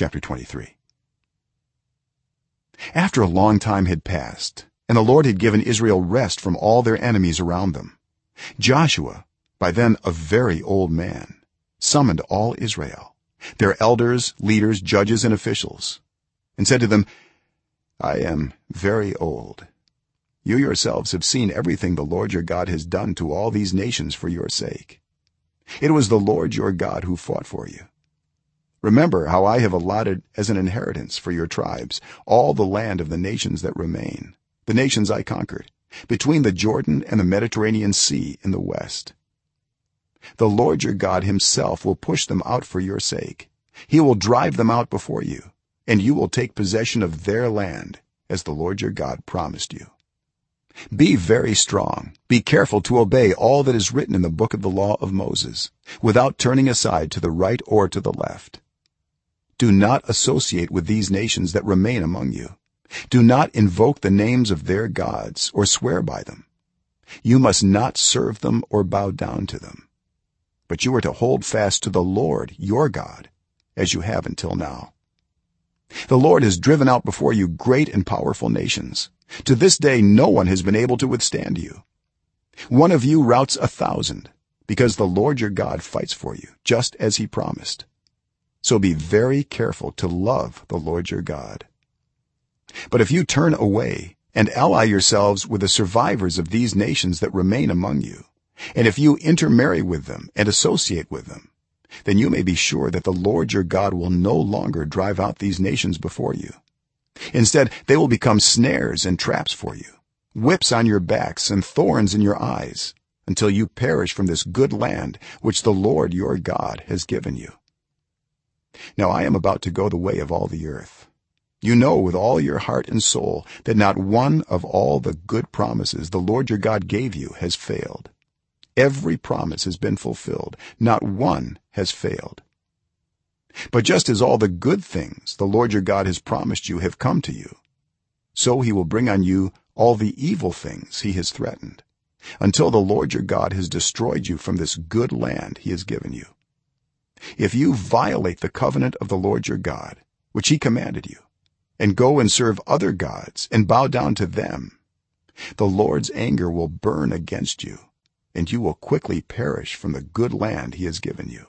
chapter 23 after a long time had passed and the lord had given israel rest from all their enemies around them joshua by then a very old man summoned all israel their elders leaders judges and officials and said to them i am very old. You yourselves have seen everything the lord your god has done to all these nations for your sake. It was the lord your god who fought for you remember how i have allotted as an inheritance for your tribes all the land of the nations that remain the nations i conquered between the jordan and the mediterranean sea in the west. The lord your god himself will push them out for your sake. He will drive them out before you and you will take possession of their land as the lord your god promised you. Be very strong. Be careful to obey all that is written in the book of the law of moses without turning aside to the right or to the left do not associate with these nations that remain among you. Do not invoke the names of their gods or swear by them. You must not serve them or bow down to them. But you are to hold fast to the lord your god as you have until now. The lord has driven out before you great and powerful nations. To this day no one has been able to withstand you. One of you routs a thousand because the lord your god fights for you just as he promised so be very careful to love the lord your god. But if you turn away and ally yourselves with the survivors of these nations that remain among you and if you intermarry with them and associate with them then you may be sure that the lord your god will no longer drive out these nations before you. Instead they will become snares and traps for you whips on your backs and thorns in your eyes until you perish from this good land which the lord your god has given you now i am about to go the way of all the earth. You know with all your heart and soul that not one of all the good promises the lord your god gave you has failed. Every promise has been fulfilled. Not one has failed. But just as all the good things the lord your god has promised you have come to you so he will bring on you all the evil things he has threatened until the lord your god has destroyed you from this good land he has given you if you violate the covenant of the lord your god which he commanded you and go and serve other gods and bow down to them the lord's anger will burn against you and you will quickly perish from the good land he has given you